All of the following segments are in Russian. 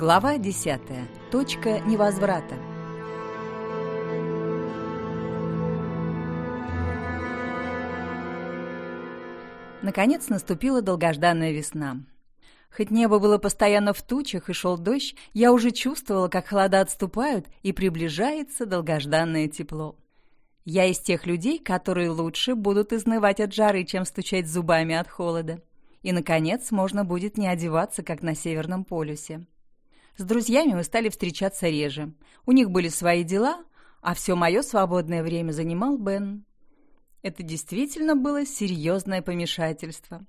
Глава 10. Точка невозврата. Наконец наступила долгожданная весна. Хоть небо было постоянно в тучах и шел дождь, я уже чувствовала, как холода отступают и приближается долгожданное тепло. Я из тех людей, которые лучше будут изнывать от жары, чем стучать зубами от холода. И, наконец, можно будет не одеваться, как на Северном полюсе. С друзьями мы стали встречаться реже. У них были свои дела, а все мое свободное время занимал Бен. Это действительно было серьезное помешательство.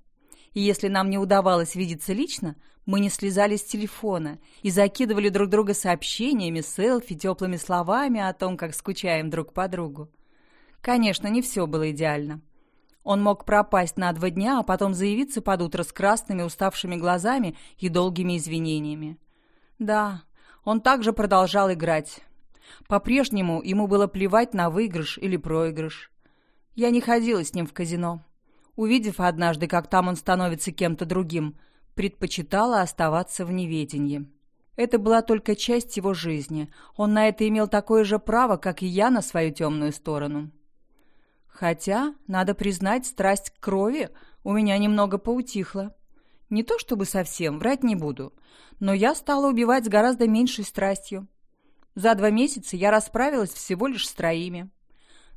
И если нам не удавалось видеться лично, мы не слезали с телефона и закидывали друг друга сообщениями, селфи, теплыми словами о том, как скучаем друг по другу. Конечно, не все было идеально. Он мог пропасть на два дня, а потом заявиться под утро с красными уставшими глазами и долгими извинениями. Да, он также продолжал играть. По-прежнему ему было плевать на выигрыш или проигрыш. Я не ходила с ним в казино. Увидев однажды, как там он становится кем-то другим, предпочитала оставаться в неведении. Это была только часть его жизни. Он на это имел такое же право, как и я на свою темную сторону. Хотя, надо признать, страсть к крови у меня немного поутихла. Не то чтобы совсем, врать не буду но я стала убивать с гораздо меньшей страстью. За два месяца я расправилась всего лишь с троими.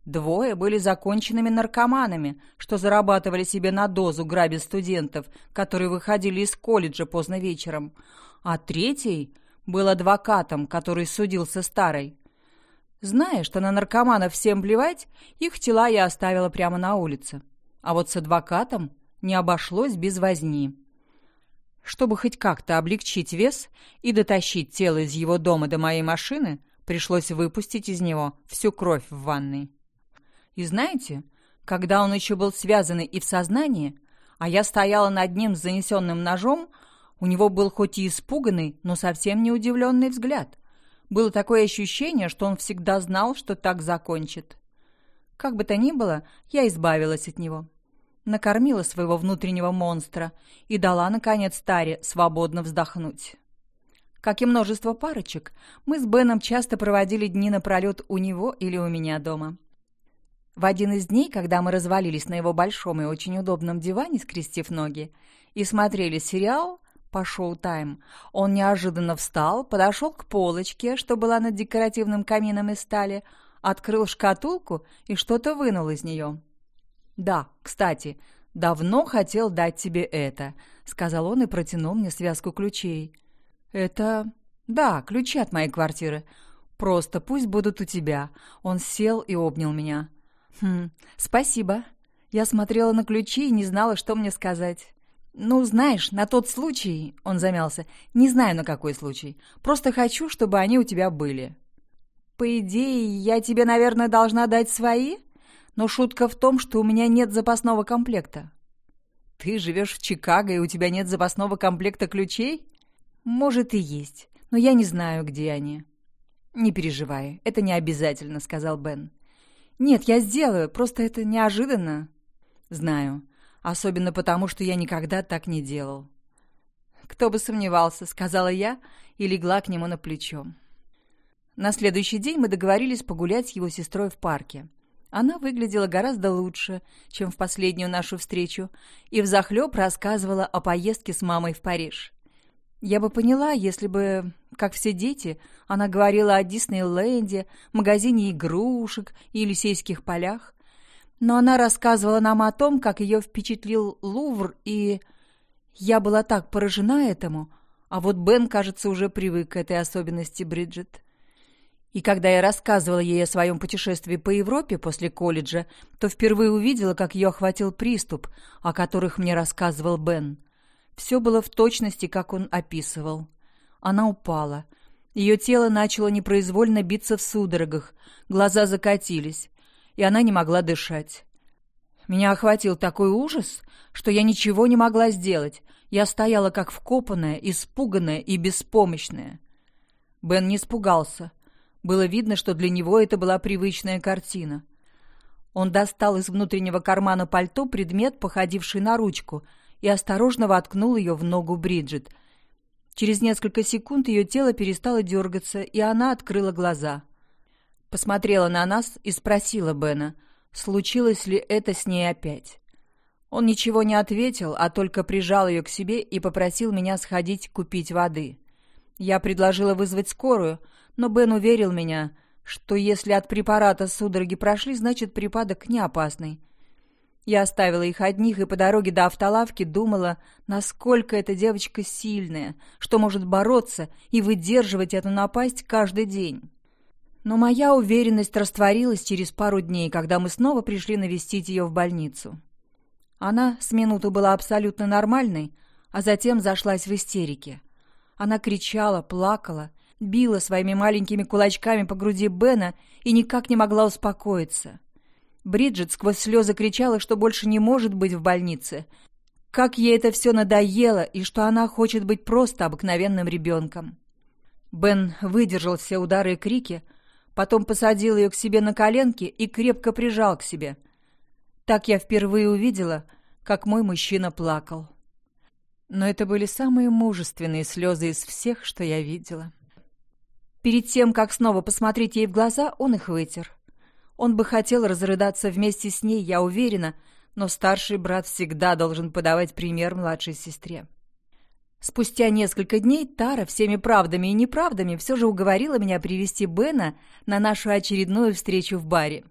Двое были законченными наркоманами, что зарабатывали себе на дозу грабя студентов, которые выходили из колледжа поздно вечером. А третий был адвокатом, который судился старой. Зная, что на наркоманов всем плевать, их тела я оставила прямо на улице. А вот с адвокатом не обошлось без возни. Чтобы хоть как-то облегчить вес и дотащить тело из его дома до моей машины, пришлось выпустить из него всю кровь в ванной. И знаете, когда он еще был связанный и в сознании, а я стояла над ним с занесенным ножом, у него был хоть и испуганный, но совсем не удивленный взгляд. Было такое ощущение, что он всегда знал, что так закончит. Как бы то ни было, я избавилась от него накормила своего внутреннего монстра и дала, наконец, Таре свободно вздохнуть. Как и множество парочек, мы с Беном часто проводили дни напролет у него или у меня дома. В один из дней, когда мы развалились на его большом и очень удобном диване, скрестив ноги, и смотрели сериал по шоу-тайм, он неожиданно встал, подошел к полочке, что была над декоративным камином из стали, открыл шкатулку и что-то вынул из нее. «Да, кстати, давно хотел дать тебе это», — сказал он и протянул мне связку ключей. «Это... да, ключи от моей квартиры. Просто пусть будут у тебя». Он сел и обнял меня. «Хм, спасибо». Я смотрела на ключи и не знала, что мне сказать. «Ну, знаешь, на тот случай...» — он замялся. «Не знаю, на какой случай. Просто хочу, чтобы они у тебя были». «По идее, я тебе, наверное, должна дать свои?» Но шутка в том, что у меня нет запасного комплекта. Ты живешь в Чикаго, и у тебя нет запасного комплекта ключей? Может и есть, но я не знаю, где они. Не переживай, это не обязательно, сказал Бен. Нет, я сделаю, просто это неожиданно. Знаю, особенно потому, что я никогда так не делал. Кто бы сомневался, сказала я и легла к нему на плечо. На следующий день мы договорились погулять с его сестрой в парке. Она выглядела гораздо лучше, чем в последнюю нашу встречу, и взахлеб рассказывала о поездке с мамой в Париж. Я бы поняла, если бы, как все дети, она говорила о Диснейленде, магазине игрушек и Елисейских полях. Но она рассказывала нам о том, как ее впечатлил Лувр, и... Я была так поражена этому, а вот Бен, кажется, уже привык к этой особенности Бриджит. И когда я рассказывала ей о своем путешествии по Европе после колледжа, то впервые увидела, как ее охватил приступ, о которых мне рассказывал Бен. Все было в точности, как он описывал. Она упала. Ее тело начало непроизвольно биться в судорогах, глаза закатились, и она не могла дышать. Меня охватил такой ужас, что я ничего не могла сделать. Я стояла как вкопанная, испуганная и беспомощная. Бен не испугался — было видно, что для него это была привычная картина. Он достал из внутреннего кармана пальто предмет, походивший на ручку, и осторожно воткнул ее в ногу Бриджит. Через несколько секунд ее тело перестало дергаться, и она открыла глаза. Посмотрела на нас и спросила Бена, случилось ли это с ней опять. Он ничего не ответил, а только прижал ее к себе и попросил меня сходить купить воды. Я предложила вызвать скорую, но Бен уверил меня, что если от препарата судороги прошли, значит припадок не опасный. Я оставила их одних и по дороге до автолавки думала, насколько эта девочка сильная, что может бороться и выдерживать эту напасть каждый день. Но моя уверенность растворилась через пару дней, когда мы снова пришли навестить ее в больницу. Она с минуту была абсолютно нормальной, а затем зашлась в истерике. Она кричала, плакала, била своими маленькими кулачками по груди Бена и никак не могла успокоиться. Бриджит сквозь слезы кричала, что больше не может быть в больнице. Как ей это все надоело, и что она хочет быть просто обыкновенным ребенком. Бен выдержал все удары и крики, потом посадил ее к себе на коленки и крепко прижал к себе. Так я впервые увидела, как мой мужчина плакал. Но это были самые мужественные слезы из всех, что я видела. Перед тем, как снова посмотреть ей в глаза, он их вытер. Он бы хотел разрыдаться вместе с ней, я уверена, но старший брат всегда должен подавать пример младшей сестре. Спустя несколько дней Тара всеми правдами и неправдами все же уговорила меня привести Бена на нашу очередную встречу в баре.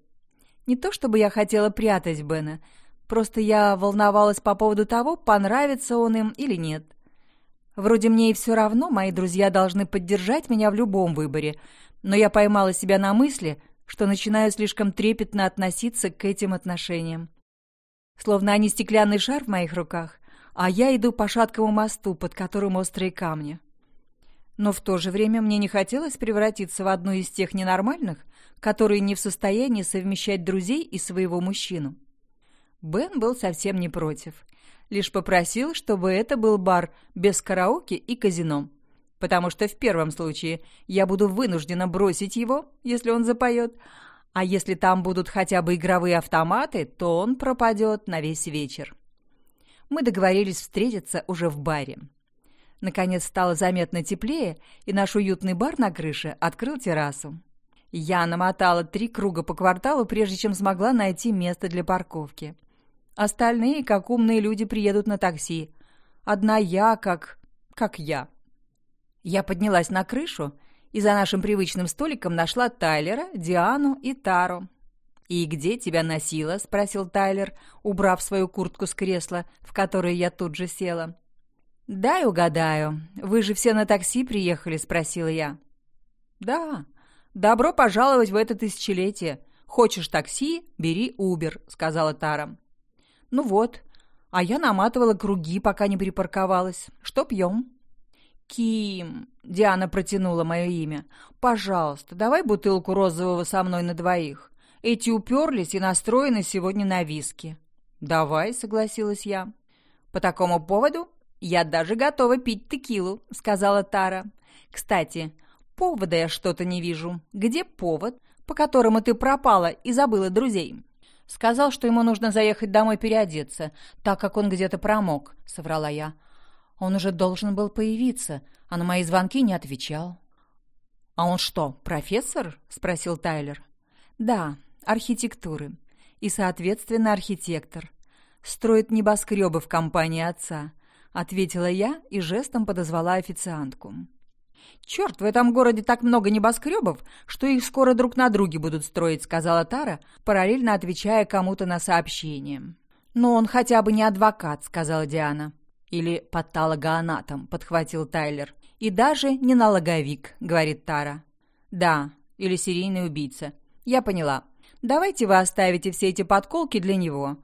Не то чтобы я хотела прятать Бена, просто я волновалась по поводу того, понравится он им или нет. Вроде мне и все равно, мои друзья должны поддержать меня в любом выборе, но я поймала себя на мысли, что начинаю слишком трепетно относиться к этим отношениям. Словно они стеклянный шар в моих руках, а я иду по шаткому мосту, под которым острые камни. Но в то же время мне не хотелось превратиться в одну из тех ненормальных, которые не в состоянии совмещать друзей и своего мужчину. Бен был совсем не против. Лишь попросил, чтобы это был бар без караоке и казино потому что в первом случае я буду вынуждена бросить его, если он запоет, а если там будут хотя бы игровые автоматы, то он пропадет на весь вечер. Мы договорились встретиться уже в баре. Наконец стало заметно теплее, и наш уютный бар на крыше открыл террасу. Я намотала три круга по кварталу, прежде чем смогла найти место для парковки. Остальные, как умные люди, приедут на такси. Одна я, как... как я. Я поднялась на крышу и за нашим привычным столиком нашла Тайлера, Диану и Тару. «И где тебя носило?» — спросил Тайлер, убрав свою куртку с кресла, в которое я тут же села. «Дай угадаю. Вы же все на такси приехали?» — спросила я. «Да. Добро пожаловать в это тысячелетие. Хочешь такси — бери Убер», — сказала Тара. «Ну вот. А я наматывала круги, пока не припарковалась. Что пьем?» «Ким!» — Диана протянула мое имя. «Пожалуйста, давай бутылку розового со мной на двоих. Эти уперлись и настроены сегодня на виски». «Давай», — согласилась я. «По такому поводу я даже готова пить текилу», — сказала Тара. «Кстати, повода я что-то не вижу. Где повод, по которому ты пропала и забыла друзей?» «Сказал, что ему нужно заехать домой переодеться, так как он где-то промок», — соврала я. Он уже должен был появиться, а на мои звонки не отвечал. «А он что, профессор?» — спросил Тайлер. «Да, архитектуры. И, соответственно, архитектор. Строит небоскребы в компании отца», — ответила я и жестом подозвала официантку. «Черт, в этом городе так много небоскребов, что их скоро друг на друге будут строить», — сказала Тара, параллельно отвечая кому-то на сообщение. «Но он хотя бы не адвокат», — сказала Диана. «Или патологоанатом», — подхватил Тайлер. «И даже не налоговик», — говорит Тара. «Да, или серийный убийца. Я поняла. Давайте вы оставите все эти подколки для него.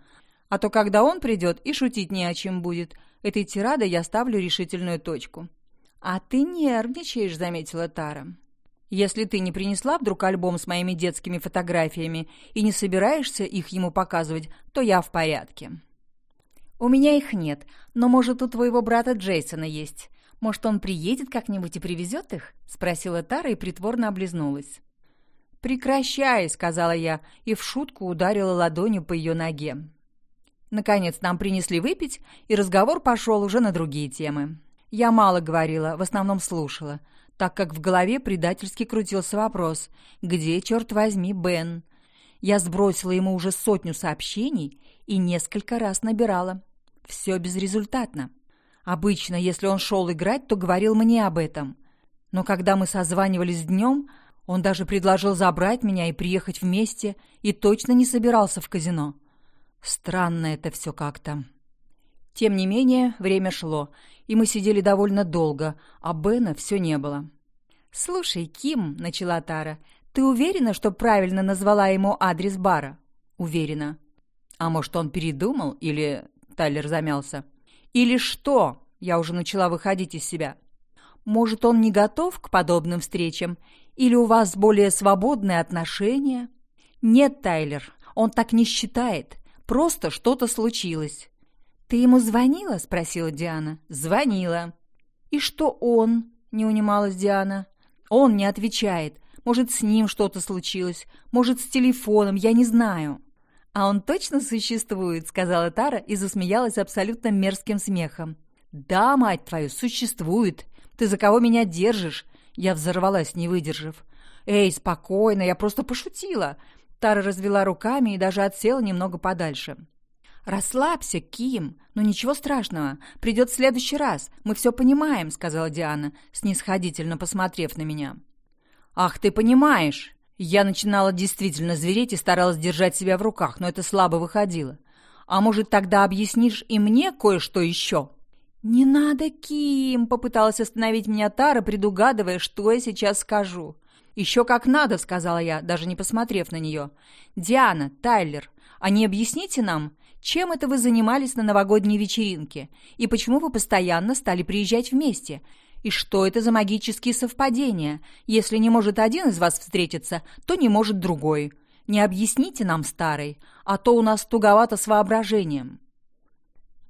А то, когда он придет, и шутить не о чем будет. Этой тирадой я ставлю решительную точку». «А ты нервничаешь», — заметила Тара. «Если ты не принесла вдруг альбом с моими детскими фотографиями и не собираешься их ему показывать, то я в порядке». «У меня их нет, но, может, у твоего брата Джейсона есть. Может, он приедет как-нибудь и привезет их?» — спросила Тара и притворно облизнулась. «Прекращай», — сказала я, и в шутку ударила ладонью по ее ноге. Наконец нам принесли выпить, и разговор пошел уже на другие темы. Я мало говорила, в основном слушала, так как в голове предательски крутился вопрос «Где, черт возьми, Бен?». Я сбросила ему уже сотню сообщений и несколько раз набирала. Все безрезультатно. Обычно, если он шел играть, то говорил мне об этом. Но когда мы созванивались днем, он даже предложил забрать меня и приехать вместе, и точно не собирался в казино. Странно это все как-то. Тем не менее, время шло, и мы сидели довольно долго, а Бена все не было. «Слушай, Ким», — начала Тара, — «ты уверена, что правильно назвала ему адрес бара?» «Уверена». «А может, он передумал?» Или Тайлер замялся. «Или что?» Я уже начала выходить из себя. «Может, он не готов к подобным встречам? Или у вас более свободные отношения?» «Нет, Тайлер, он так не считает. Просто что-то случилось». «Ты ему звонила?» — спросила Диана. «Звонила». «И что он?» — не унималась Диана. «Он не отвечает. Может, с ним что-то случилось. Может, с телефоном. Я не знаю». «А он точно существует?» — сказала Тара и засмеялась абсолютно мерзким смехом. «Да, мать твою, существует. Ты за кого меня держишь?» Я взорвалась, не выдержав. «Эй, спокойно, я просто пошутила!» Тара развела руками и даже отсела немного подальше. «Расслабься, Ким. Ну ничего страшного. Придет в следующий раз. Мы все понимаем», — сказала Диана, снисходительно посмотрев на меня. «Ах, ты понимаешь!» Я начинала действительно звереть и старалась держать себя в руках, но это слабо выходило. «А может, тогда объяснишь и мне кое-что еще?» «Не надо, Ким!» — попыталась остановить меня Тара, предугадывая, что я сейчас скажу. «Еще как надо!» — сказала я, даже не посмотрев на нее. «Диана, Тайлер, а не объясните нам, чем это вы занимались на новогодней вечеринке? И почему вы постоянно стали приезжать вместе? И что это за магические совпадения? Если не может один из вас встретиться, то не может другой. Не объясните нам, старый, а то у нас туговато с воображением».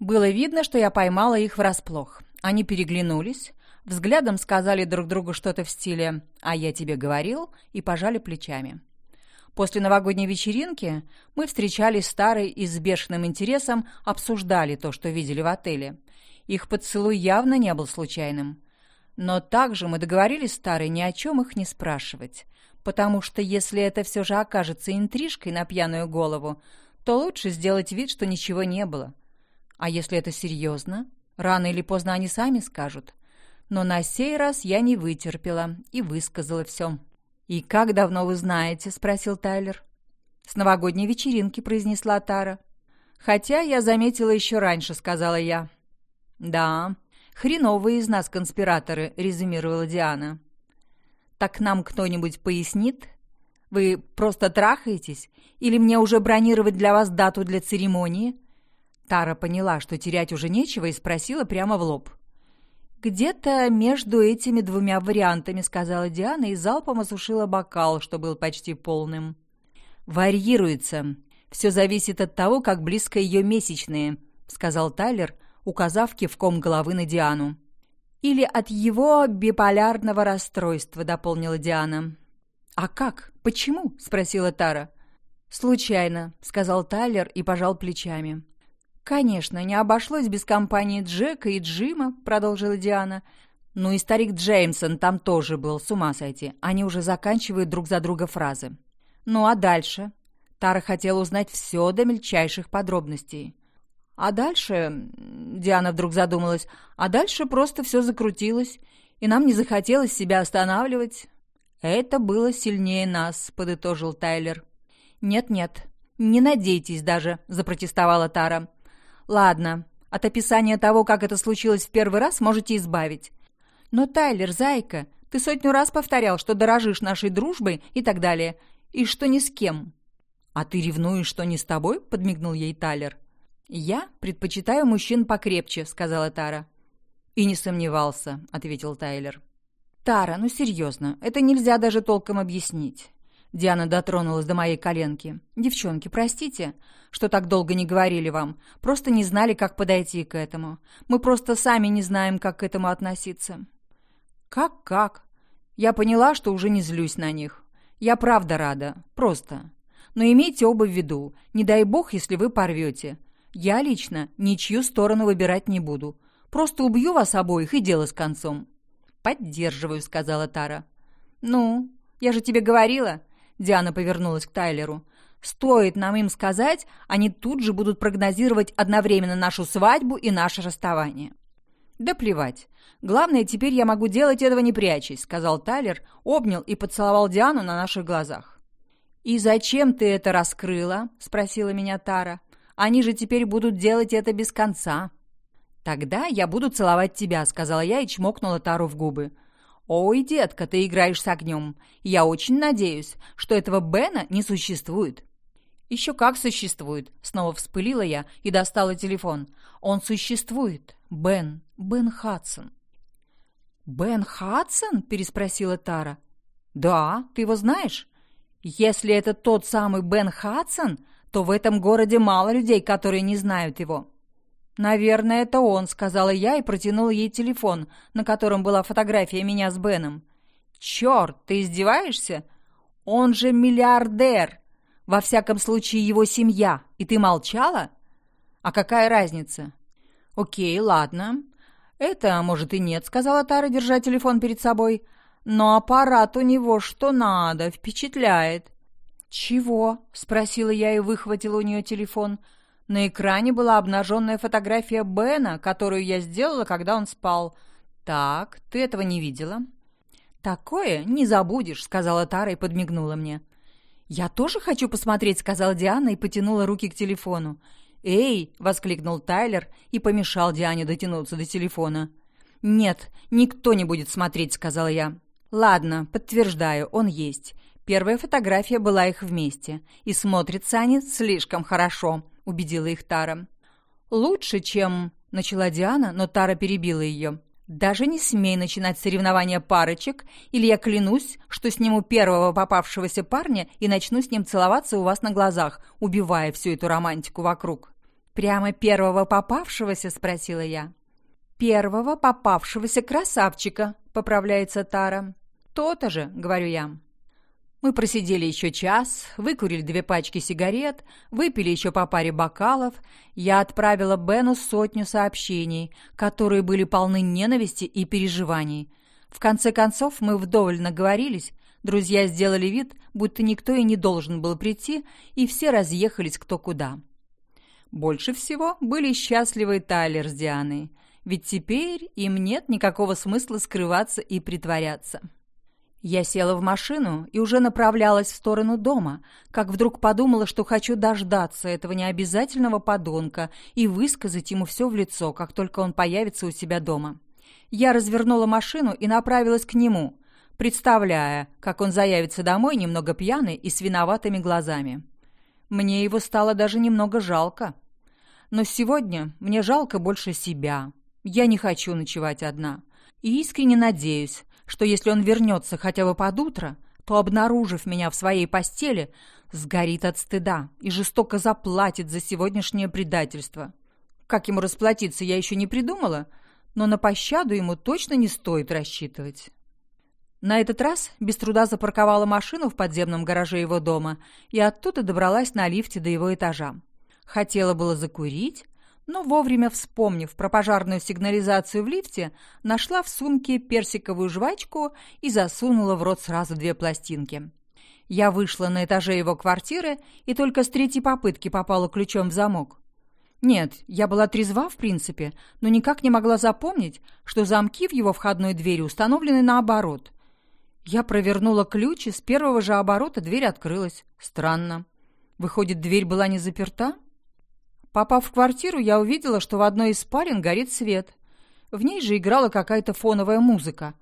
Было видно, что я поймала их врасплох. Они переглянулись, взглядом сказали друг другу что-то в стиле «а я тебе говорил» и пожали плечами. После новогодней вечеринки мы встречались с Тарой и с бешеным интересом обсуждали то, что видели в отеле. Их поцелуй явно не был случайным. Но также мы договорились с Тарой ни о чем их не спрашивать, потому что если это все же окажется интрижкой на пьяную голову, то лучше сделать вид, что ничего не было. А если это серьезно? Рано или поздно они сами скажут. Но на сей раз я не вытерпела и высказала все. «И как давно вы знаете?» — спросил Тайлер. «С новогодней вечеринки», — произнесла Тара. «Хотя я заметила еще раньше», — сказала я. «Да, хреновые из нас конспираторы», — резюмировала Диана. «Так нам кто-нибудь пояснит? Вы просто трахаетесь? Или мне уже бронировать для вас дату для церемонии?» Тара поняла, что терять уже нечего, и спросила прямо в лоб. «Где-то между этими двумя вариантами», — сказала Диана и залпом осушила бокал, что был почти полным. «Варьируется. Все зависит от того, как близко ее месячные», — сказал Тайлер, указав кивком головы на Диану. «Или от его биполярного расстройства», — дополнила Диана. «А как? Почему?» — спросила Тара. «Случайно», — сказал Тайлер и пожал плечами. «Конечно, не обошлось без компании Джека и Джима», — продолжила Диана. «Ну и старик Джеймсон там тоже был, с ума сойти. Они уже заканчивают друг за друга фразы». «Ну а дальше?» Тара хотела узнать все до мельчайших подробностей. «А дальше...» — Диана вдруг задумалась. «А дальше просто все закрутилось, и нам не захотелось себя останавливать». «Это было сильнее нас», — подытожил Тайлер. «Нет-нет, не надейтесь даже», — запротестовала Тара. Ладно, от описания того, как это случилось в первый раз, можете избавить. Но, Тайлер, зайка, ты сотню раз повторял, что дорожишь нашей дружбой и так далее, и что ни с кем. А ты ревнуешь, что не с тобой? Подмигнул ей Тайлер. Я предпочитаю мужчин покрепче, сказала Тара. И не сомневался, ответил Тайлер. Тара, ну серьезно, это нельзя даже толком объяснить. Диана дотронулась до моей коленки. «Девчонки, простите, что так долго не говорили вам. Просто не знали, как подойти к этому. Мы просто сами не знаем, как к этому относиться». «Как-как?» Я поняла, что уже не злюсь на них. Я правда рада. Просто. Но имейте оба в виду. Не дай бог, если вы порвете. Я лично ничью сторону выбирать не буду. Просто убью вас обоих и дело с концом». «Поддерживаю», — сказала Тара. «Ну, я же тебе говорила», — Диана повернулась к Тайлеру. «Стоит нам им сказать, они тут же будут прогнозировать одновременно нашу свадьбу и наше расставание». «Да плевать. Главное, теперь я могу делать этого не прячась», — сказал Тайлер, обнял и поцеловал Диану на наших глазах. «И зачем ты это раскрыла?» — спросила меня Тара. «Они же теперь будут делать это без конца». «Тогда я буду целовать тебя», — сказала я и чмокнула Тару в губы. «Ой, детка, ты играешь с огнем. Я очень надеюсь, что этого Бена не существует». «Еще как существует!» — снова вспылила я и достала телефон. «Он существует. Бен. Бен Хадсон». «Бен Хадсон?» — переспросила Тара. «Да, ты его знаешь? Если это тот самый Бен Хадсон, то в этом городе мало людей, которые не знают его». «Наверное, это он», — сказала я и протянула ей телефон, на котором была фотография меня с Беном. «Черт, ты издеваешься? Он же миллиардер! Во всяком случае, его семья. И ты молчала? А какая разница?» «Окей, ладно. Это, может, и нет», — сказала Тара, держа телефон перед собой. «Но аппарат у него что надо, впечатляет». «Чего?» — спросила я и выхватила у нее телефон — на экране была обнаженная фотография Бена, которую я сделала, когда он спал. «Так, ты этого не видела?» «Такое не забудешь», — сказала Тара и подмигнула мне. «Я тоже хочу посмотреть», — сказала Диана и потянула руки к телефону. «Эй!» — воскликнул Тайлер и помешал Диане дотянуться до телефона. «Нет, никто не будет смотреть», — сказала я. «Ладно, подтверждаю, он есть. Первая фотография была их вместе, и смотрятся они слишком хорошо убедила их Тара. «Лучше, чем...» — начала Диана, но Тара перебила ее. «Даже не смей начинать соревнования парочек, или я клянусь, что сниму первого попавшегося парня и начну с ним целоваться у вас на глазах, убивая всю эту романтику вокруг». «Прямо первого попавшегося?» — спросила я. «Первого попавшегося красавчика», — поправляется Тара. «То-то же», — говорю я. Мы просидели еще час, выкурили две пачки сигарет, выпили еще по паре бокалов. Я отправила Бену сотню сообщений, которые были полны ненависти и переживаний. В конце концов мы вдоволь наговорились, друзья сделали вид, будто никто и не должен был прийти, и все разъехались кто куда. Больше всего были счастливы Тайлер с Дианой, ведь теперь им нет никакого смысла скрываться и притворяться. Я села в машину и уже направлялась в сторону дома, как вдруг подумала, что хочу дождаться этого необязательного подонка и высказать ему все в лицо, как только он появится у себя дома. Я развернула машину и направилась к нему, представляя, как он заявится домой немного пьяный и с виноватыми глазами. Мне его стало даже немного жалко. Но сегодня мне жалко больше себя. Я не хочу ночевать одна. И искренне надеюсь, что если он вернется хотя бы под утро, то, обнаружив меня в своей постели, сгорит от стыда и жестоко заплатит за сегодняшнее предательство. Как ему расплатиться, я еще не придумала, но на пощаду ему точно не стоит рассчитывать. На этот раз без труда запарковала машину в подземном гараже его дома и оттуда добралась на лифте до его этажа. Хотела было закурить, но вовремя вспомнив про пожарную сигнализацию в лифте, нашла в сумке персиковую жвачку и засунула в рот сразу две пластинки. Я вышла на этаже его квартиры и только с третьей попытки попала ключом в замок. Нет, я была трезва в принципе, но никак не могла запомнить, что замки в его входной двери установлены наоборот. Я провернула ключ, и с первого же оборота дверь открылась. Странно. Выходит, дверь была не заперта? Попав в квартиру, я увидела, что в одной из спален горит свет. В ней же играла какая-то фоновая музыка.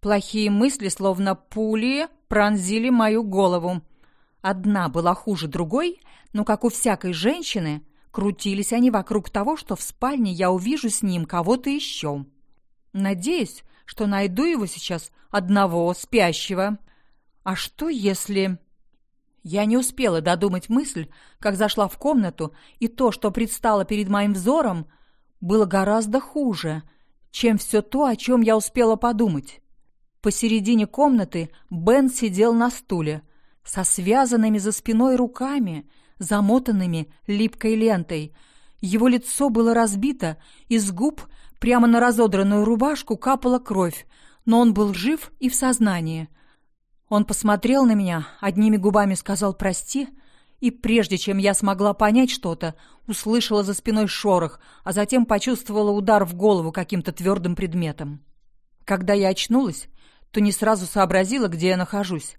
Плохие мысли, словно пули, пронзили мою голову. Одна была хуже другой, но, как у всякой женщины, крутились они вокруг того, что в спальне я увижу с ним кого-то еще. Надеюсь, что найду его сейчас одного спящего. А что если... Я не успела додумать мысль, как зашла в комнату, и то, что предстало перед моим взором, было гораздо хуже, чем все то, о чем я успела подумать. Посередине комнаты Бен сидел на стуле, со связанными за спиной руками, замотанными липкой лентой. Его лицо было разбито, из губ Прямо на разодранную рубашку капала кровь, но он был жив и в сознании. Он посмотрел на меня, одними губами сказал «прости», и прежде чем я смогла понять что-то, услышала за спиной шорох, а затем почувствовала удар в голову каким-то твердым предметом. Когда я очнулась, то не сразу сообразила, где я нахожусь.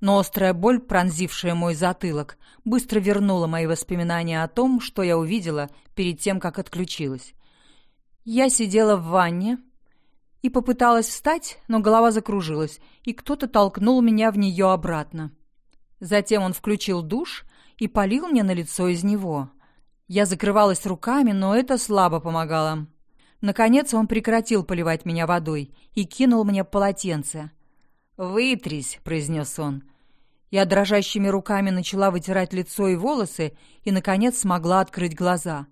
Но острая боль, пронзившая мой затылок, быстро вернула мои воспоминания о том, что я увидела перед тем, как отключилась. Я сидела в ванне и попыталась встать, но голова закружилась, и кто-то толкнул меня в нее обратно. Затем он включил душ и полил мне на лицо из него. Я закрывалась руками, но это слабо помогало. Наконец он прекратил поливать меня водой и кинул мне полотенце. «Вытрись», — произнес он. Я дрожащими руками начала вытирать лицо и волосы и, наконец, смогла открыть глаза.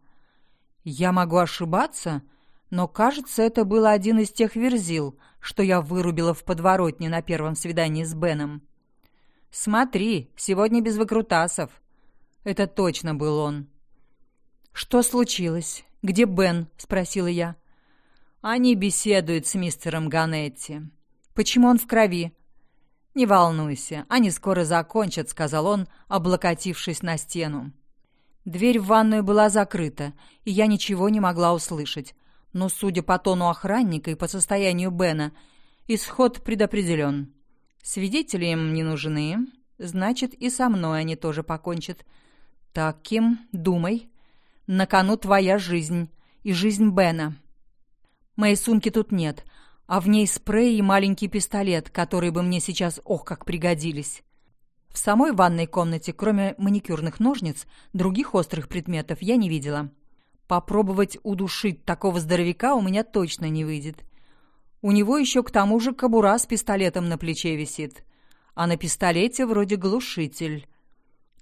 Я могу ошибаться, но, кажется, это был один из тех верзил, что я вырубила в подворотне на первом свидании с Беном. «Смотри, сегодня без выкрутасов», это точно был он. «Что случилось? Где Бен?» — спросила я. «Они беседуют с мистером Ганетти. Почему он в крови?» «Не волнуйся, они скоро закончат», — сказал он, облокотившись на стену. Дверь в ванную была закрыта, и я ничего не могла услышать. Но, судя по тону охранника и по состоянию Бена, исход предопределен. Свидетели им не нужны, значит, и со мной они тоже покончат. «Так, Ким, думай. На кону твоя жизнь и жизнь Бена. Моей сумки тут нет, а в ней спрей и маленький пистолет, которые бы мне сейчас ох как пригодились». В самой ванной комнате, кроме маникюрных ножниц, других острых предметов я не видела. Попробовать удушить такого здоровяка у меня точно не выйдет. У него еще к тому же кобура с пистолетом на плече висит. А на пистолете вроде глушитель.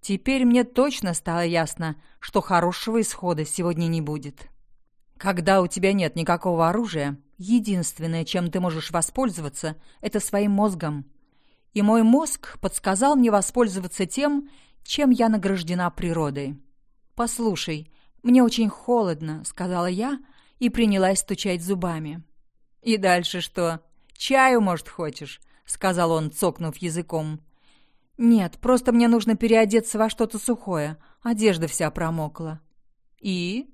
Теперь мне точно стало ясно, что хорошего исхода сегодня не будет. Когда у тебя нет никакого оружия, единственное, чем ты можешь воспользоваться, это своим мозгом. И мой мозг подсказал мне воспользоваться тем, чем я награждена природой. «Послушай, мне очень холодно», — сказала я и принялась стучать зубами. «И дальше что? Чаю, может, хочешь?» — сказал он, цокнув языком. «Нет, просто мне нужно переодеться во что-то сухое. Одежда вся промокла». «И?»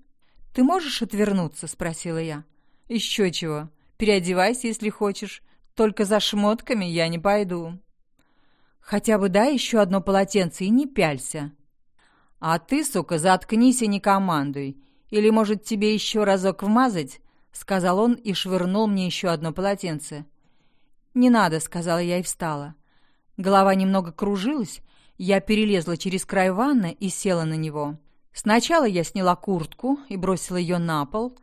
«Ты можешь отвернуться?» — спросила я. «Еще чего. Переодевайся, если хочешь. Только за шмотками я не пойду». «Хотя бы дай еще одно полотенце и не пялься». «А ты, сука, заткнись и не командуй. Или, может, тебе еще разок вмазать?» — сказал он и швырнул мне еще одно полотенце. «Не надо», — сказала я и встала. Голова немного кружилась, я перелезла через край ванны и села на него. Сначала я сняла куртку и бросила ее на пол.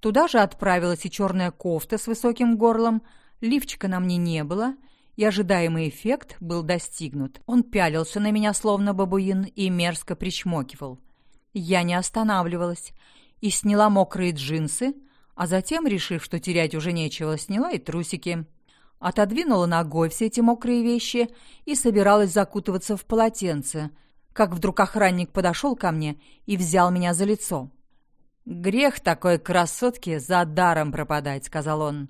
Туда же отправилась и черная кофта с высоким горлом. Лифчика на мне не было, и ожидаемый эффект был достигнут. Он пялился на меня, словно бабуин, и мерзко причмокивал. Я не останавливалась и сняла мокрые джинсы, а затем, решив, что терять уже нечего, сняла и трусики отодвинула ногой все эти мокрые вещи и собиралась закутываться в полотенце, как вдруг охранник подошел ко мне и взял меня за лицо. «Грех такой красотке за даром пропадать», — сказал он.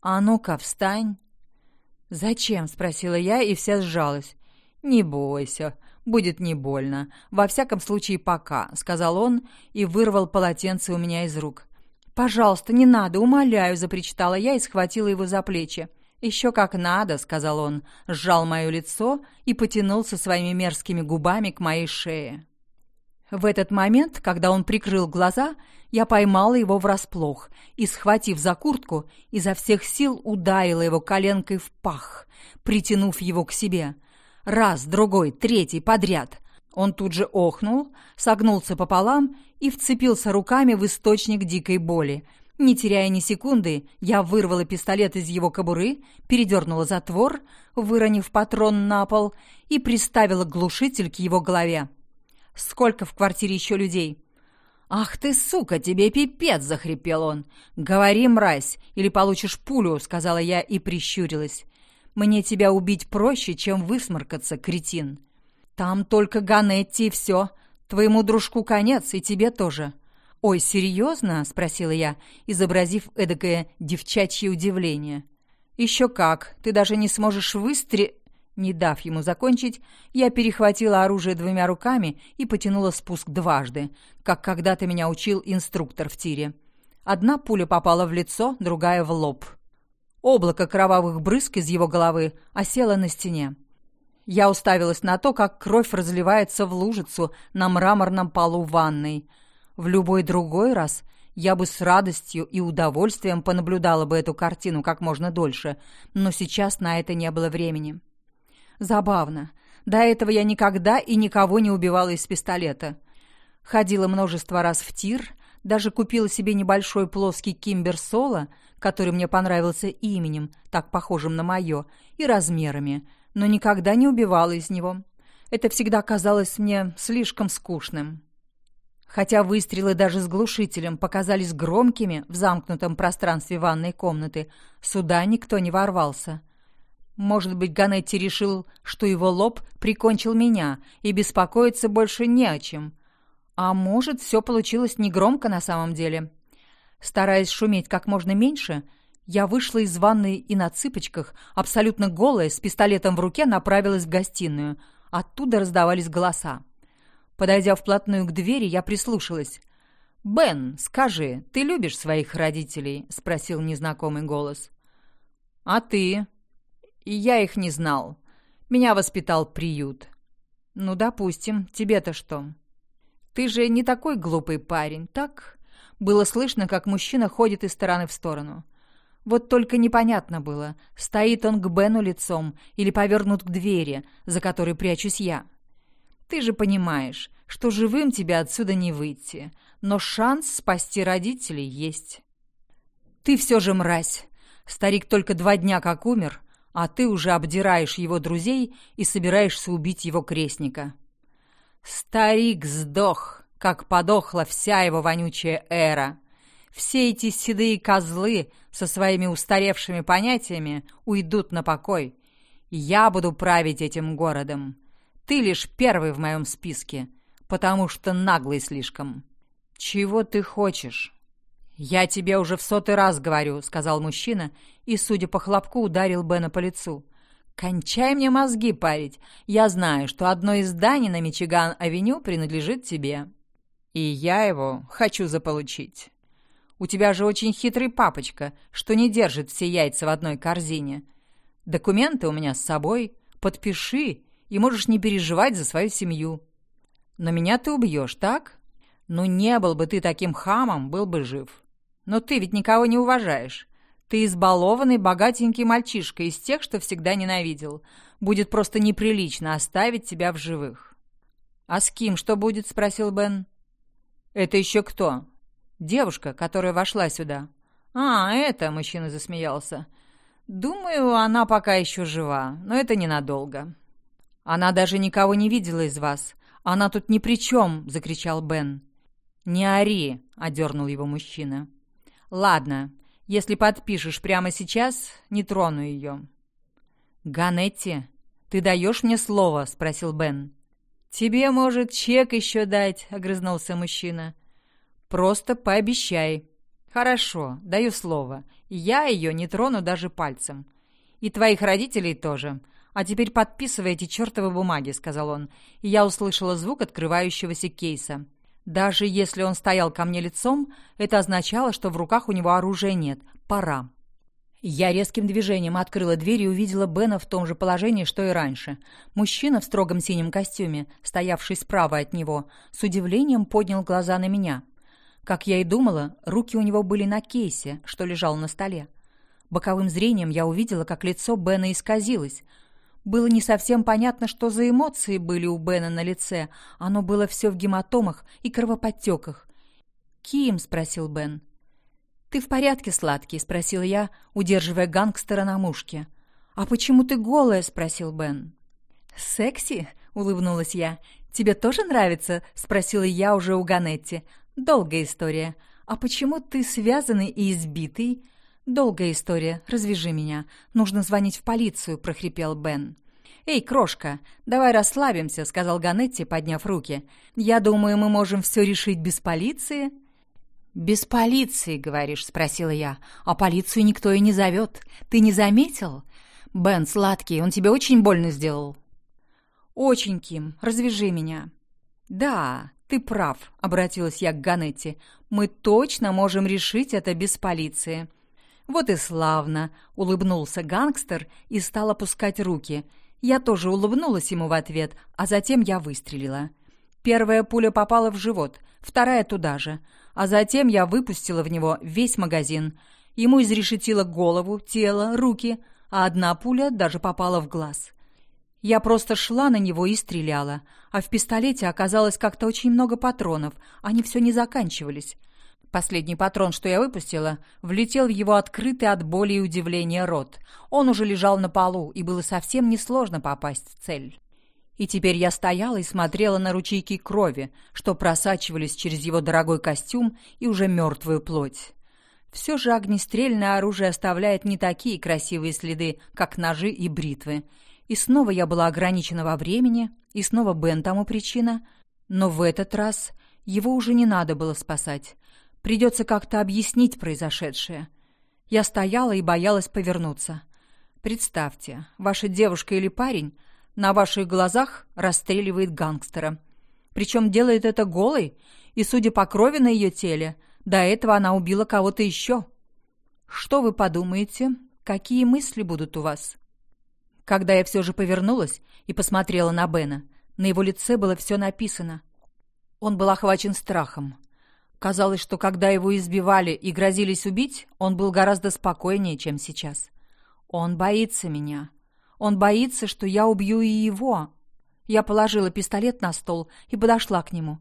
«А ну-ка, встань». «Зачем?» — спросила я, и вся сжалась. «Не бойся, будет не больно. Во всяком случае, пока», — сказал он и вырвал полотенце у меня из рук. «Пожалуйста, не надо, умоляю», — запричитала я и схватила его за плечи. «Еще как надо», — сказал он, сжал мое лицо и потянулся своими мерзкими губами к моей шее. В этот момент, когда он прикрыл глаза, я поймала его врасплох и, схватив за куртку, изо всех сил ударила его коленкой в пах, притянув его к себе. Раз, другой, третий подряд. Он тут же охнул, согнулся пополам и вцепился руками в источник дикой боли — не теряя ни секунды, я вырвала пистолет из его кобуры, передернула затвор, выронив патрон на пол, и приставила глушитель к его голове. «Сколько в квартире еще людей?» «Ах ты, сука, тебе пипец!» — захрипел он. «Говори, мразь, или получишь пулю!» — сказала я и прищурилась. «Мне тебя убить проще, чем высморкаться, кретин!» «Там только Ганетти и все. Твоему дружку конец, и тебе тоже. «Ой, серьезно?» — спросила я, изобразив эдакое девчачье удивление. «Еще как! Ты даже не сможешь выстре...» Не дав ему закончить, я перехватила оружие двумя руками и потянула спуск дважды, как когда-то меня учил инструктор в тире. Одна пуля попала в лицо, другая в лоб. Облако кровавых брызг из его головы осело на стене. Я уставилась на то, как кровь разливается в лужицу на мраморном полу ванной. В любой другой раз я бы с радостью и удовольствием понаблюдала бы эту картину как можно дольше, но сейчас на это не было времени. Забавно. До этого я никогда и никого не убивала из пистолета. Ходила множество раз в тир, даже купила себе небольшой плоский кимбер-соло, который мне понравился именем, так похожим на мое, и размерами, но никогда не убивала из него. Это всегда казалось мне слишком скучным. Хотя выстрелы даже с глушителем показались громкими в замкнутом пространстве ванной комнаты, сюда никто не ворвался. Может быть, Ганетти решил, что его лоб прикончил меня, и беспокоиться больше не о чем. А может, все получилось негромко на самом деле. Стараясь шуметь как можно меньше, я вышла из ванной и на цыпочках, абсолютно голая, с пистолетом в руке, направилась в гостиную. Оттуда раздавались голоса. Подойдя вплотную к двери, я прислушалась. «Бен, скажи, ты любишь своих родителей?» — спросил незнакомый голос. «А ты?» «И я их не знал. Меня воспитал приют». «Ну, допустим. Тебе-то что?» «Ты же не такой глупый парень, так?» Было слышно, как мужчина ходит из стороны в сторону. Вот только непонятно было, стоит он к Бену лицом или повернут к двери, за которой прячусь я. Ты же понимаешь, что живым тебе отсюда не выйти, но шанс спасти родителей есть. Ты все же мразь. Старик только два дня как умер, а ты уже обдираешь его друзей и собираешься убить его крестника. Старик сдох, как подохла вся его вонючая эра. Все эти седые козлы со своими устаревшими понятиями уйдут на покой. Я буду править этим городом. Ты лишь первый в моем списке, потому что наглый слишком. Чего ты хочешь? Я тебе уже в сотый раз говорю, сказал мужчина и, судя по хлопку, ударил Бена по лицу. Кончай мне мозги парить. Я знаю, что одно из зданий на Мичиган-авеню принадлежит тебе. И я его хочу заполучить. У тебя же очень хитрый папочка, что не держит все яйца в одной корзине. Документы у меня с собой. Подпиши, и можешь не переживать за свою семью. Но меня ты убьешь, так? Ну, не был бы ты таким хамом, был бы жив. Но ты ведь никого не уважаешь. Ты избалованный, богатенький мальчишка из тех, что всегда ненавидел. Будет просто неприлично оставить тебя в живых». «А с кем что будет?» — спросил Бен. «Это еще кто?» «Девушка, которая вошла сюда». «А, это...» — мужчина засмеялся. «Думаю, она пока еще жива, но это ненадолго». «Она даже никого не видела из вас. Она тут ни при чем!» — закричал Бен. «Не ори!» — одернул его мужчина. «Ладно, если подпишешь прямо сейчас, не трону ее». «Ганетти, ты даешь мне слово?» — спросил Бен. «Тебе, может, чек еще дать?» — огрызнулся мужчина. «Просто пообещай». «Хорошо, даю слово. Я ее не трону даже пальцем. И твоих родителей тоже. «А теперь подписывай эти чертовы бумаги», — сказал он, и я услышала звук открывающегося кейса. Даже если он стоял ко мне лицом, это означало, что в руках у него оружия нет. Пора. Я резким движением открыла дверь и увидела Бена в том же положении, что и раньше. Мужчина в строгом синем костюме, стоявший справа от него, с удивлением поднял глаза на меня. Как я и думала, руки у него были на кейсе, что лежал на столе. Боковым зрением я увидела, как лицо Бена исказилось — было не совсем понятно, что за эмоции были у Бена на лице. Оно было все в гематомах и кровоподтеках. «Ким?» — спросил Бен. «Ты в порядке, сладкий?» — спросил я, удерживая гангстера на мушке. «А почему ты голая?» — спросил Бен. «Секси?» — улыбнулась я. «Тебе тоже нравится?» — спросила я уже у Ганетти. «Долгая история. А почему ты связанный и избитый?» «Долгая история. Развяжи меня. Нужно звонить в полицию», — прохрипел Бен. «Эй, крошка, давай расслабимся», — сказал Ганетти, подняв руки. «Я думаю, мы можем все решить без полиции». «Без полиции, говоришь?» — спросила я. «А полицию никто и не зовет. Ты не заметил? Бен, сладкий, он тебе очень больно сделал». «Очень, Ким. Развяжи меня». «Да, ты прав», — обратилась я к Ганетте. «Мы точно можем решить это без полиции». «Вот и славно!» — улыбнулся гангстер и стал опускать руки. Я тоже улыбнулась ему в ответ, а затем я выстрелила. Первая пуля попала в живот, вторая туда же — а затем я выпустила в него весь магазин. Ему изрешетило голову, тело, руки, а одна пуля даже попала в глаз. Я просто шла на него и стреляла, а в пистолете оказалось как-то очень много патронов, они все не заканчивались. Последний патрон, что я выпустила, влетел в его открытый от боли и удивления рот. Он уже лежал на полу, и было совсем несложно попасть в цель. И теперь я стояла и смотрела на ручейки крови, что просачивались через его дорогой костюм и уже мертвую плоть. Все же огнестрельное оружие оставляет не такие красивые следы, как ножи и бритвы. И снова я была ограничена во времени, и снова Бен тому причина. Но в этот раз его уже не надо было спасать. Придется как-то объяснить произошедшее. Я стояла и боялась повернуться. Представьте, ваша девушка или парень — на ваших глазах расстреливает гангстера. Причем делает это голой, и, судя по крови на ее теле, до этого она убила кого-то еще. Что вы подумаете? Какие мысли будут у вас? Когда я все же повернулась и посмотрела на Бена, на его лице было все написано. Он был охвачен страхом. Казалось, что когда его избивали и грозились убить, он был гораздо спокойнее, чем сейчас. Он боится меня. Он боится, что я убью и его. Я положила пистолет на стол и подошла к нему.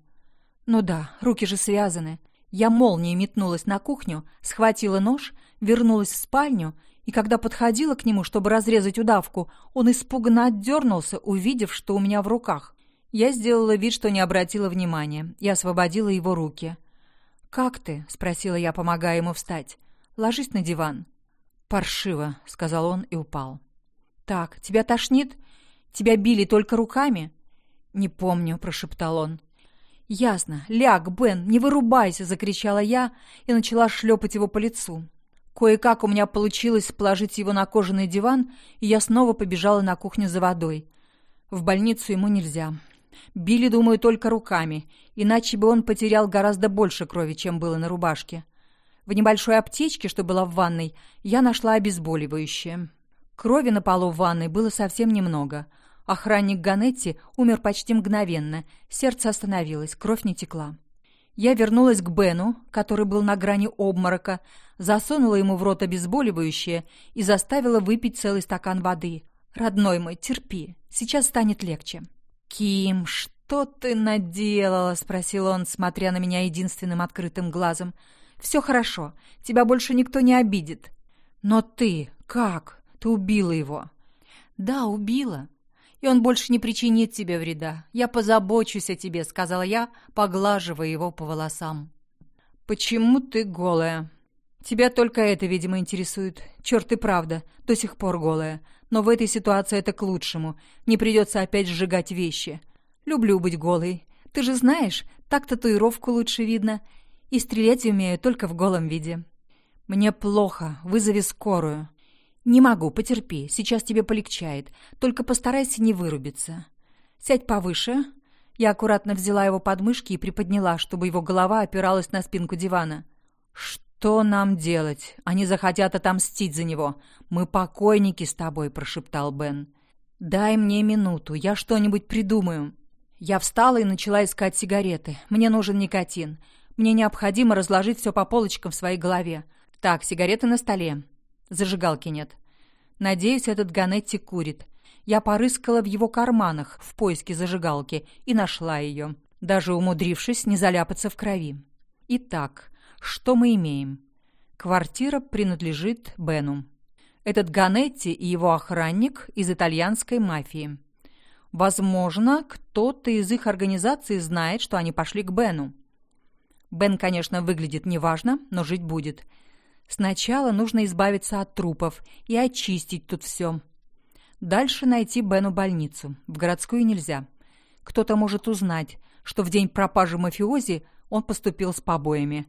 Ну да, руки же связаны. Я молнией метнулась на кухню, схватила нож, вернулась в спальню, и когда подходила к нему, чтобы разрезать удавку, он испуганно отдернулся, увидев, что у меня в руках. Я сделала вид, что не обратила внимания, и освободила его руки. «Как ты?» — спросила я, помогая ему встать. «Ложись на диван». «Паршиво», — сказал он и упал. «Так, тебя тошнит? Тебя били только руками?» «Не помню», — прошептал он. «Ясно. Ляг, Бен, не вырубайся!» — закричала я и начала шлепать его по лицу. Кое-как у меня получилось положить его на кожаный диван, и я снова побежала на кухню за водой. В больницу ему нельзя. Били, думаю, только руками, иначе бы он потерял гораздо больше крови, чем было на рубашке. В небольшой аптечке, что была в ванной, я нашла обезболивающее. Крови на полу в ванной было совсем немного. Охранник Ганетти умер почти мгновенно. Сердце остановилось, кровь не текла. Я вернулась к Бену, который был на грани обморока, засунула ему в рот обезболивающее и заставила выпить целый стакан воды. «Родной мой, терпи, сейчас станет легче». «Ким, что ты наделала?» — спросил он, смотря на меня единственным открытым глазом. «Все хорошо, тебя больше никто не обидит». «Но ты как?» Ты убила его. Да, убила. И он больше не причинит тебе вреда. Я позабочусь о тебе, сказала я, поглаживая его по волосам. Почему ты голая? Тебя только это, видимо, интересует. Черт и правда, до сих пор голая. Но в этой ситуации это к лучшему. Не придется опять сжигать вещи. Люблю быть голой. Ты же знаешь, так татуировку лучше видно. И стрелять умею только в голом виде. Мне плохо, вызови скорую. «Не могу, потерпи, сейчас тебе полегчает. Только постарайся не вырубиться. Сядь повыше». Я аккуратно взяла его подмышки и приподняла, чтобы его голова опиралась на спинку дивана. «Что нам делать? Они захотят отомстить за него. Мы покойники с тобой», — прошептал Бен. «Дай мне минуту, я что-нибудь придумаю». Я встала и начала искать сигареты. Мне нужен никотин. Мне необходимо разложить все по полочкам в своей голове. Так, сигареты на столе. Зажигалки нет. Надеюсь, этот Ганетти курит. Я порыскала в его карманах в поиске зажигалки и нашла ее, даже умудрившись не заляпаться в крови. Итак, что мы имеем? Квартира принадлежит Бену. Этот Ганетти и его охранник из итальянской мафии. Возможно, кто-то из их организации знает, что они пошли к Бену. Бен, конечно, выглядит неважно, но жить будет – Сначала нужно избавиться от трупов и очистить тут все. Дальше найти Бену больницу. В городскую нельзя. Кто-то может узнать, что в день пропажи мафиози он поступил с побоями.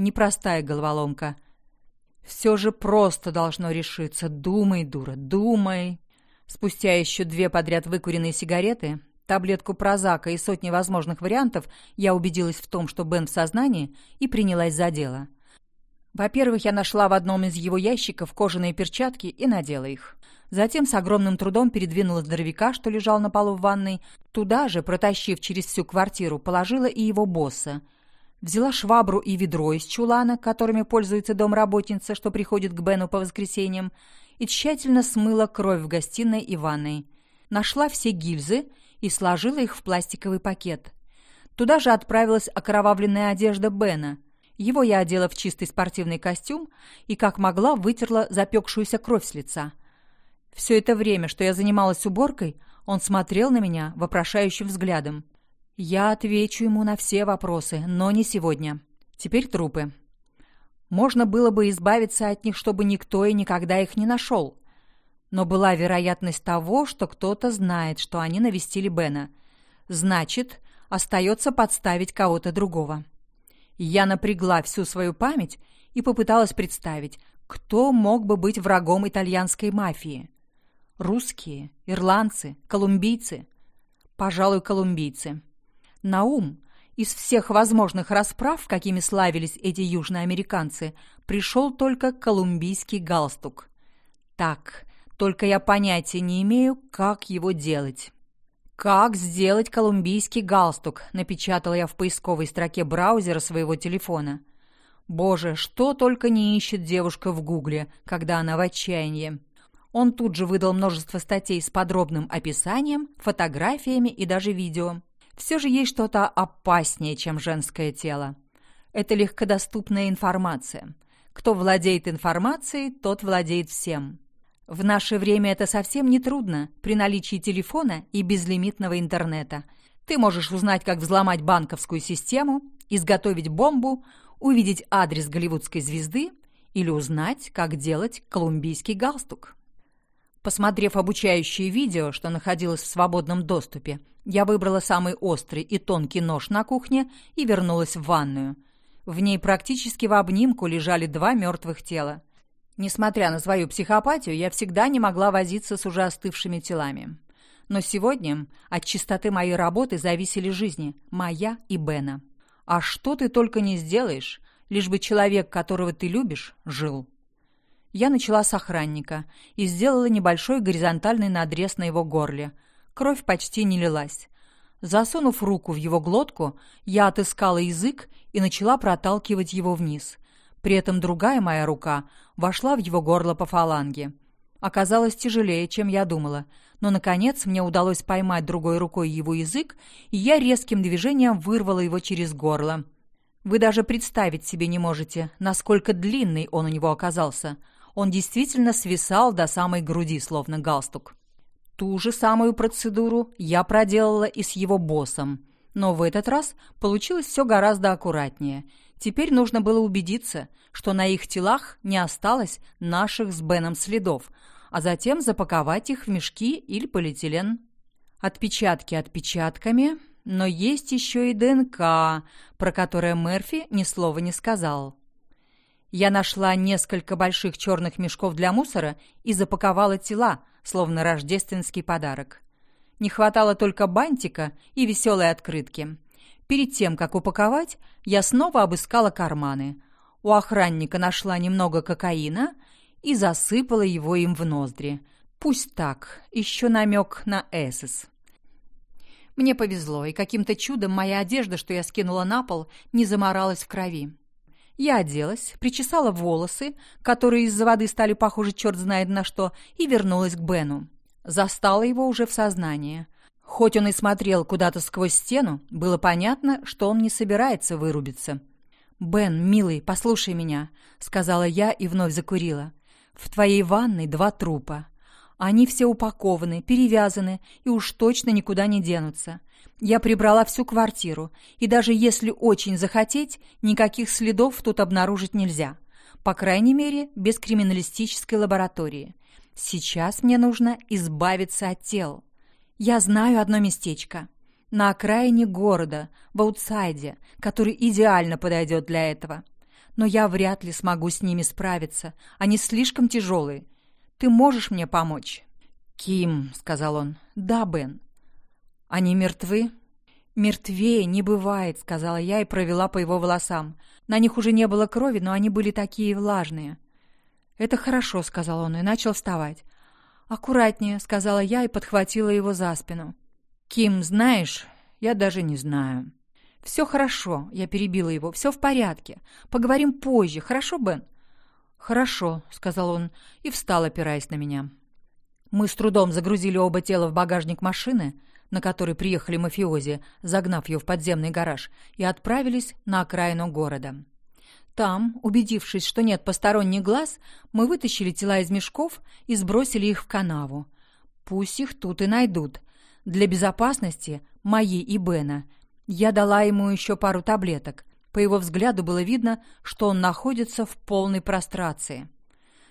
Непростая головоломка. Все же просто должно решиться. Думай, дура, думай. Спустя еще две подряд выкуренные сигареты, таблетку прозака и сотни возможных вариантов, я убедилась в том, что Бен в сознании, и принялась за дело. Во-первых, я нашла в одном из его ящиков кожаные перчатки и надела их. Затем с огромным трудом передвинула здоровяка, что лежал на полу в ванной. Туда же, протащив через всю квартиру, положила и его босса. Взяла швабру и ведро из чулана, которыми пользуется домработница, что приходит к Бену по воскресеньям, и тщательно смыла кровь в гостиной и ванной. Нашла все гильзы и сложила их в пластиковый пакет. Туда же отправилась окровавленная одежда Бена. Его я одела в чистый спортивный костюм и, как могла, вытерла запекшуюся кровь с лица. Все это время, что я занималась уборкой, он смотрел на меня вопрошающим взглядом. Я отвечу ему на все вопросы, но не сегодня. Теперь трупы. Можно было бы избавиться от них, чтобы никто и никогда их не нашел. Но была вероятность того, что кто-то знает, что они навестили Бена. Значит, остается подставить кого-то другого. Я напрягла всю свою память и попыталась представить, кто мог бы быть врагом итальянской мафии. Русские, ирландцы, колумбийцы. Пожалуй, колумбийцы. На ум из всех возможных расправ, какими славились эти южноамериканцы, пришел только колумбийский галстук. Так, только я понятия не имею, как его делать. «Как сделать колумбийский галстук?» — напечатала я в поисковой строке браузера своего телефона. Боже, что только не ищет девушка в гугле, когда она в отчаянии. Он тут же выдал множество статей с подробным описанием, фотографиями и даже видео. Все же есть что-то опаснее, чем женское тело. Это легкодоступная информация. Кто владеет информацией, тот владеет всем. В наше время это совсем не трудно при наличии телефона и безлимитного интернета. Ты можешь узнать, как взломать банковскую систему, изготовить бомбу, увидеть адрес голливудской звезды или узнать, как делать колумбийский галстук. Посмотрев обучающее видео, что находилось в свободном доступе, я выбрала самый острый и тонкий нож на кухне и вернулась в ванную. В ней практически в обнимку лежали два мертвых тела. Несмотря на свою психопатию, я всегда не могла возиться с уже остывшими телами. Но сегодня от чистоты моей работы зависели жизни, моя и Бена. А что ты только не сделаешь, лишь бы человек, которого ты любишь, жил. Я начала с охранника и сделала небольшой горизонтальный надрез на его горле. Кровь почти не лилась. Засунув руку в его глотку, я отыскала язык и начала проталкивать его вниз. При этом другая моя рука вошла в его горло по фаланге. Оказалось тяжелее, чем я думала, но, наконец, мне удалось поймать другой рукой его язык, и я резким движением вырвала его через горло. Вы даже представить себе не можете, насколько длинный он у него оказался — он действительно свисал до самой груди, словно галстук. Ту же самую процедуру я проделала и с его боссом. Но в этот раз получилось все гораздо аккуратнее. Теперь нужно было убедиться, что на их телах не осталось наших с Беном следов, а затем запаковать их в мешки или полиэтилен. Отпечатки отпечатками, но есть еще и ДНК, про которое Мерфи ни слова не сказал. Я нашла несколько больших черных мешков для мусора и запаковала тела, словно рождественский подарок. Не хватало только бантика и веселой открытки. Перед тем, как упаковать, я снова обыскала карманы. У охранника нашла немного кокаина и засыпала его им в ноздри. Пусть так, еще намек на эсэс. Мне повезло, и каким-то чудом моя одежда, что я скинула на пол, не заморалась в крови. Я оделась, причесала волосы, которые из-за воды стали похожи черт знает на что, и вернулась к Бену. Застала его уже в сознании. Хоть он и смотрел куда-то сквозь стену, было понятно, что он не собирается вырубиться. «Бен, милый, послушай меня», — сказала я и вновь закурила. «В твоей ванной два трупа. Они все упакованы, перевязаны и уж точно никуда не денутся. Я прибрала всю квартиру, и даже если очень захотеть, никаких следов тут обнаружить нельзя. По крайней мере, без криминалистической лаборатории. Сейчас мне нужно избавиться от тел. Я знаю одно местечко. На окраине города, в аутсайде, который идеально подойдет для этого. но я вряд ли смогу с ними справиться. Они слишком тяжелые. Ты можешь мне помочь?» «Ким», — сказал он. «Да, Бен». «Они мертвы?» «Мертвее не бывает», — сказала я и провела по его волосам. На них уже не было крови, но они были такие влажные. «Это хорошо», — сказал он и начал вставать. «Аккуратнее», — сказала я и подхватила его за спину. «Ким, знаешь, я даже не знаю». «Все хорошо», — я перебила его, — «все в порядке. Поговорим позже, хорошо, Бен?» «Хорошо», — сказал он и встал, опираясь на меня. Мы с трудом загрузили оба тела в багажник машины, на которой приехали мафиози, загнав ее в подземный гараж, и отправились на окраину города. Там, убедившись, что нет посторонних глаз, мы вытащили тела из мешков и сбросили их в канаву. Пусть их тут и найдут. Для безопасности, моей и Бена, я дала ему еще пару таблеток. По его взгляду было видно, что он находится в полной прострации.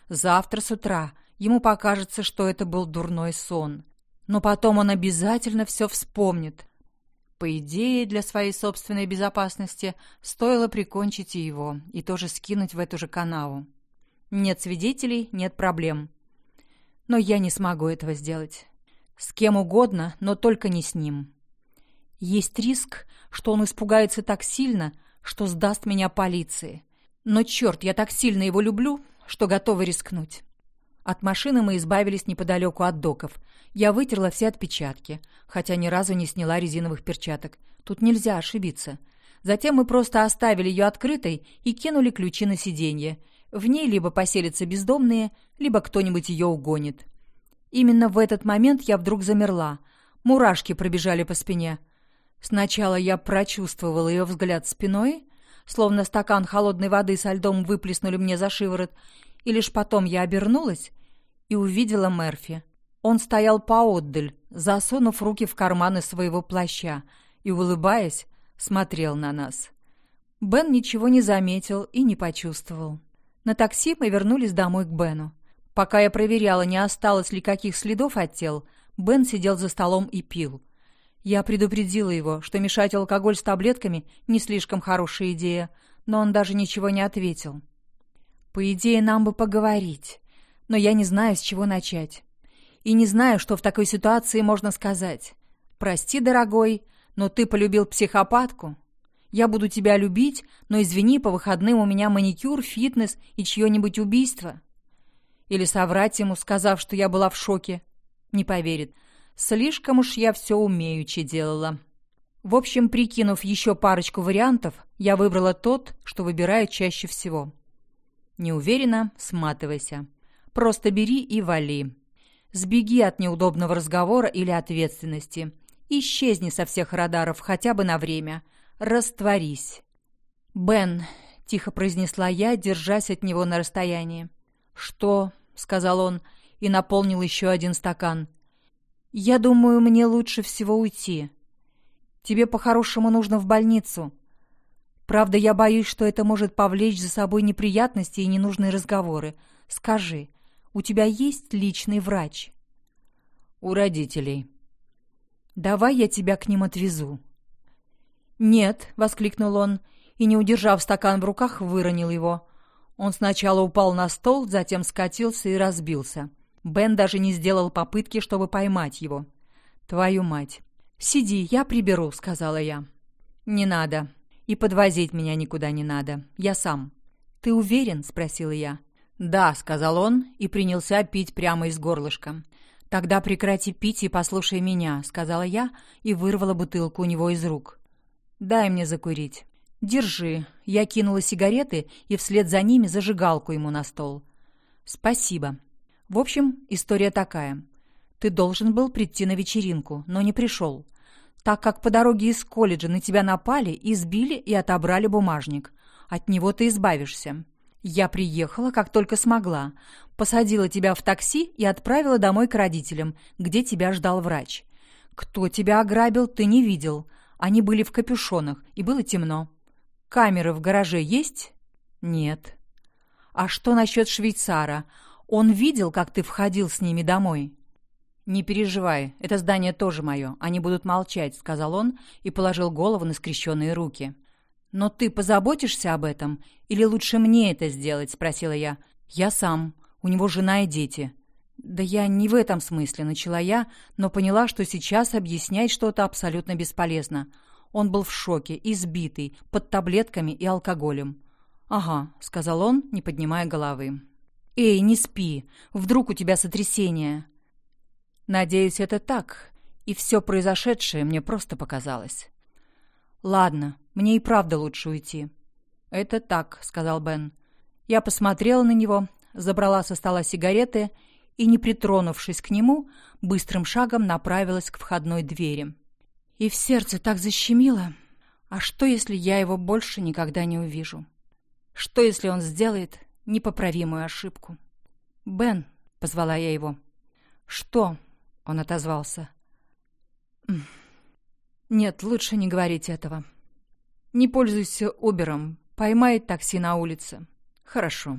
Завтра с утра ему покажется, что это был дурной сон. Но потом он обязательно все вспомнит. По идее, для своей собственной безопасности стоило прикончить его, и тоже скинуть в эту же канаву. Нет свидетелей, нет проблем. Но я не смогу этого сделать. С кем угодно, но только не с ним. Есть риск, что он испугается так сильно, что сдаст меня полиции. Но черт, я так сильно его люблю, что готова рискнуть. От машины мы избавились неподалеку от доков. Я вытерла все отпечатки, хотя ни разу не сняла резиновых перчаток. Тут нельзя ошибиться. Затем мы просто оставили ее открытой и кинули ключи на сиденье. В ней либо поселятся бездомные, либо кто-нибудь ее угонит. Именно в этот момент я вдруг замерла. Мурашки пробежали по спине. Сначала я прочувствовала ее взгляд спиной, словно стакан холодной воды со льдом выплеснули мне за шиворот, и лишь потом я обернулась и увидела Мерфи. Он стоял поотдаль, засунув руки в карманы своего плаща и, улыбаясь, смотрел на нас. Бен ничего не заметил и не почувствовал. На такси мы вернулись домой к Бену. Пока я проверяла, не осталось ли каких следов от тел, Бен сидел за столом и пил. Я предупредила его, что мешать алкоголь с таблетками не слишком хорошая идея, но он даже ничего не ответил. По идее, нам бы поговорить но я не знаю, с чего начать. И не знаю, что в такой ситуации можно сказать. «Прости, дорогой, но ты полюбил психопатку. Я буду тебя любить, но извини, по выходным у меня маникюр, фитнес и чье-нибудь убийство». Или соврать ему, сказав, что я была в шоке. Не поверит. Слишком уж я все умеючи делала. В общем, прикинув еще парочку вариантов, я выбрала тот, что выбираю чаще всего. Не уверена, сматывайся. Просто бери и вали. Сбеги от неудобного разговора или ответственности. Исчезни со всех радаров хотя бы на время. Растворись. «Бен», — тихо произнесла я, держась от него на расстоянии. «Что?» — сказал он и наполнил еще один стакан. «Я думаю, мне лучше всего уйти. Тебе по-хорошему нужно в больницу. Правда, я боюсь, что это может повлечь за собой неприятности и ненужные разговоры. Скажи, у тебя есть личный врач?» «У родителей». «Давай я тебя к ним отвезу». «Нет», — воскликнул он, и, не удержав стакан в руках, выронил его. Он сначала упал на стол, затем скатился и разбился. Бен даже не сделал попытки, чтобы поймать его. «Твою мать!» «Сиди, я приберу», — сказала я. «Не надо. И подвозить меня никуда не надо. Я сам». «Ты уверен?» — спросила я. «Да», — сказал он и принялся пить прямо из горлышка. «Тогда прекрати пить и послушай меня», — сказала я и вырвала бутылку у него из рук. «Дай мне закурить». «Держи». Я кинула сигареты и вслед за ними зажигалку ему на стол. «Спасибо». В общем, история такая. Ты должен был прийти на вечеринку, но не пришел. Так как по дороге из колледжа на тебя напали, избили и отобрали бумажник. От него ты избавишься. Я приехала, как только смогла, посадила тебя в такси и отправила домой к родителям, где тебя ждал врач. Кто тебя ограбил, ты не видел. Они были в капюшонах, и было темно. Камеры в гараже есть? Нет. А что насчет швейцара? Он видел, как ты входил с ними домой? «Не переживай, это здание тоже мое, они будут молчать», — сказал он и положил голову на скрещенные руки. «Но ты позаботишься об этом? Или лучше мне это сделать?» — спросила я. «Я сам. У него жена и дети». «Да я не в этом смысле», — начала я, но поняла, что сейчас объяснять что-то абсолютно бесполезно. Он был в шоке, избитый, под таблетками и алкоголем. «Ага», — сказал он, не поднимая головы. «Эй, не спи! Вдруг у тебя сотрясение?» «Надеюсь, это так, и все произошедшее мне просто показалось». «Ладно, мне и правда лучше уйти». «Это так», — сказал Бен. Я посмотрела на него, забрала со стола сигареты и, не притронувшись к нему, быстрым шагом направилась к входной двери. И в сердце так защемило. А что, если я его больше никогда не увижу? Что, если он сделает непоправимую ошибку? «Бен», — позвала я его. «Что?» — он отозвался. «Нет, лучше не говорить этого. Не пользуйся Убером, поймай такси на улице. Хорошо».